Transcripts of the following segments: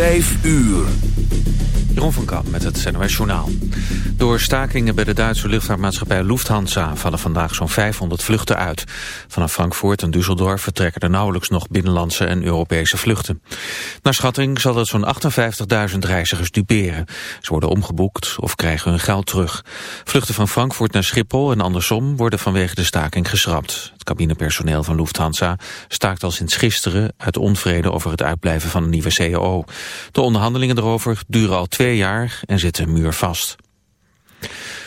Vijf uur. Jeroen van Kamp met het NOS Journaal. Door stakingen bij de Duitse luchtvaartmaatschappij Lufthansa... vallen vandaag zo'n 500 vluchten uit. Vanaf Frankfurt en Düsseldorf vertrekken er nauwelijks nog binnenlandse en Europese vluchten. Naar schatting zal dat zo'n 58.000 reizigers duperen. Ze worden omgeboekt of krijgen hun geld terug. Vluchten van Frankfurt naar Schiphol en andersom worden vanwege de staking geschrapt. Het cabinepersoneel van Lufthansa staakt al sinds gisteren... uit onvrede over het uitblijven van een nieuwe CAO. De onderhandelingen erover duren al twee jaar en zitten muurvast.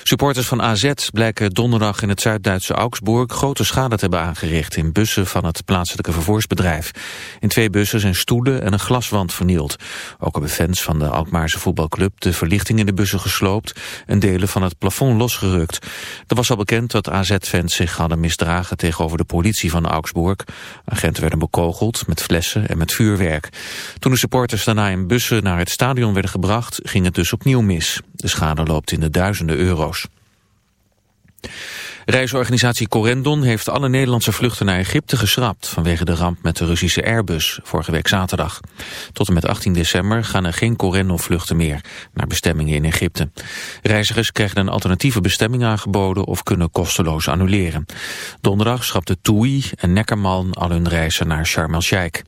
Supporters van AZ blijken donderdag in het Zuid-Duitse Augsburg grote schade te hebben aangericht in bussen van het plaatselijke vervoersbedrijf. In twee bussen zijn stoelen en een glaswand vernield. Ook hebben fans van de Alkmaarse voetbalclub de verlichting in de bussen gesloopt en delen van het plafond losgerukt. Er was al bekend dat AZ-fans zich hadden misdragen tegenover de politie van Augsburg. Agenten werden bekogeld met flessen en met vuurwerk. Toen de supporters daarna in bussen naar het stadion werden gebracht, ging het dus opnieuw mis. De schade loopt in de duizenden euro's. Reisorganisatie Corendon heeft alle Nederlandse vluchten naar Egypte geschrapt vanwege de ramp met de Russische Airbus vorige week zaterdag. Tot en met 18 december gaan er geen Corendon-vluchten meer naar bestemmingen in Egypte. Reizigers krijgen een alternatieve bestemming aangeboden of kunnen kosteloos annuleren. Donderdag schrapte TUI en Neckerman al hun reizen naar Sharm el-Sheikh.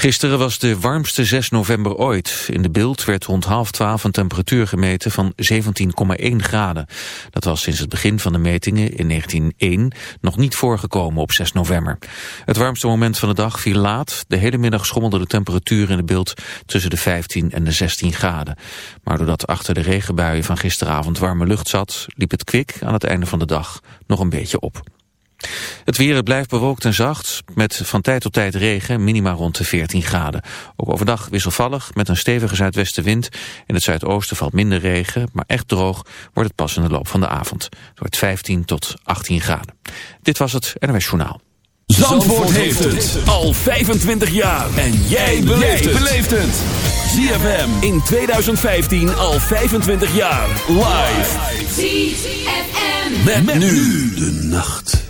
Gisteren was de warmste 6 november ooit. In de beeld werd rond half twaalf een temperatuur gemeten van 17,1 graden. Dat was sinds het begin van de metingen in 1901 nog niet voorgekomen op 6 november. Het warmste moment van de dag viel laat. De hele middag schommelde de temperatuur in de beeld tussen de 15 en de 16 graden. Maar doordat achter de regenbuien van gisteravond warme lucht zat... liep het kwik aan het einde van de dag nog een beetje op. Het weer blijft bewolkt en zacht, met van tijd tot tijd regen, minima rond de 14 graden. Ook overdag wisselvallig, met een stevige zuidwestenwind. In het zuidoosten valt minder regen, maar echt droog wordt het pas in de loop van de avond. Het wordt 15 tot 18 graden. Dit was het NWS Journaal. Zandvoort, Zandvoort heeft het al 25 jaar. En jij beleeft het. ZFM in 2015 al 25 jaar. Live. ZFM. Met, met nu de nacht.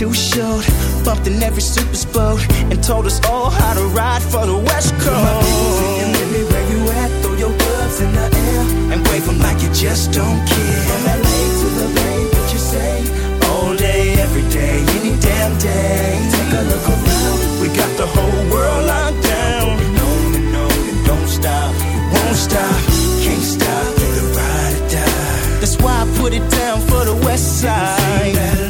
too short, bumped in every super boat, and told us all how to ride for the West Coast. My singing, Lily, where you at? Throw your gloves in the air and wave them like you just don't care. From LA to the Bay, what you say? All day, every day, any damn day. Take a look around, we got the whole world locked down. And on and on and don't stop, it won't stop, can't stop, either ride or die. That's why I put it down for the West Side.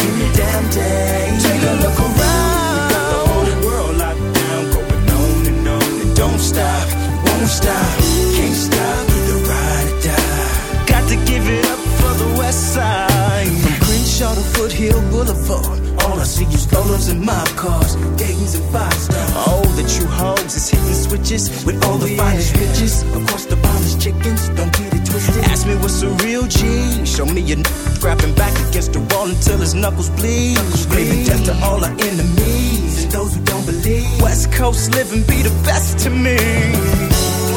any damn day. Take a look around. We got the whole world locked down, going on and on and don't stop, won't stop, can't stop, either ride or die. Got to give it up for the West Side. From Crenshaw to Foothill Boulevard. All I see is rollers and mob cars, Dayton's and five stars. All the true hoes is hitting switches with all the finest bitches. Of course, the finest chickens, don't get. Ask me what's a real G. Show me a n- grabbing back against the wall until his knuckles bleed. Screaming death to all our enemies and those who don't believe. West Coast living be the best to me.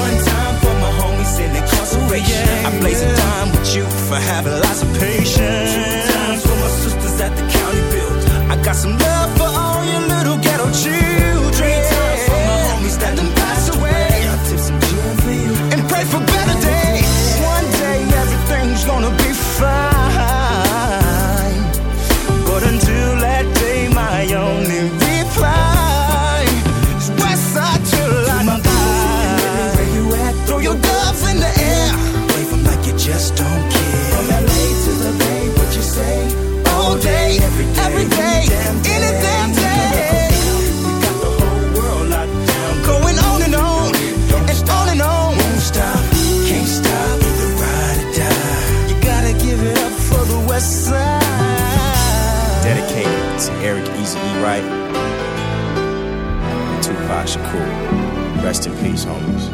One time for my homies in incarceration. Oh, I blaze a dime with you for having lots of patience. Two times for my sisters at the county build. I got some love for all your little ghetto children. Three times for my homies that done passed away. I tip some gin for you and pray for better days. And Tupac Shakur. Rest in peace, homies.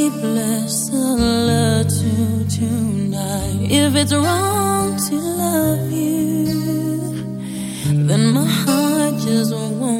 sleepless alert to tonight. If it's wrong to love you, then my heart just won't.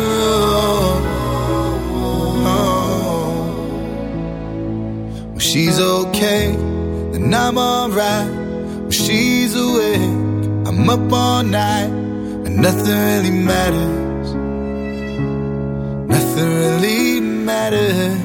She's okay, then I'm alright. When she's awake, I'm up all night, and nothing really matters. Nothing really matters.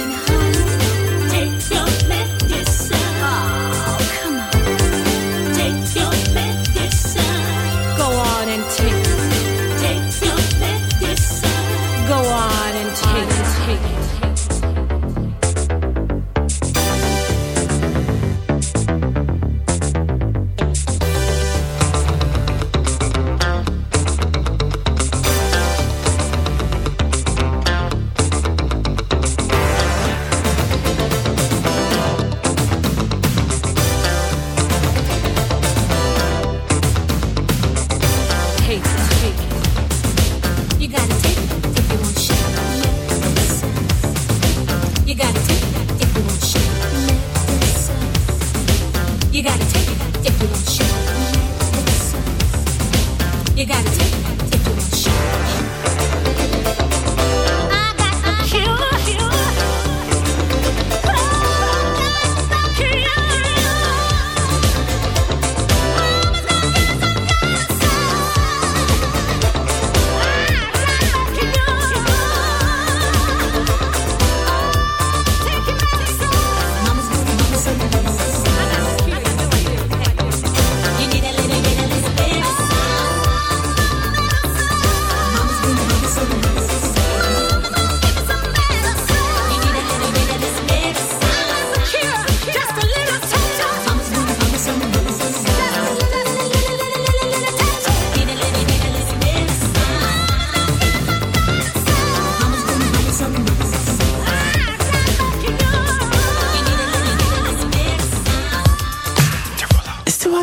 watching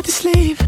to sleep.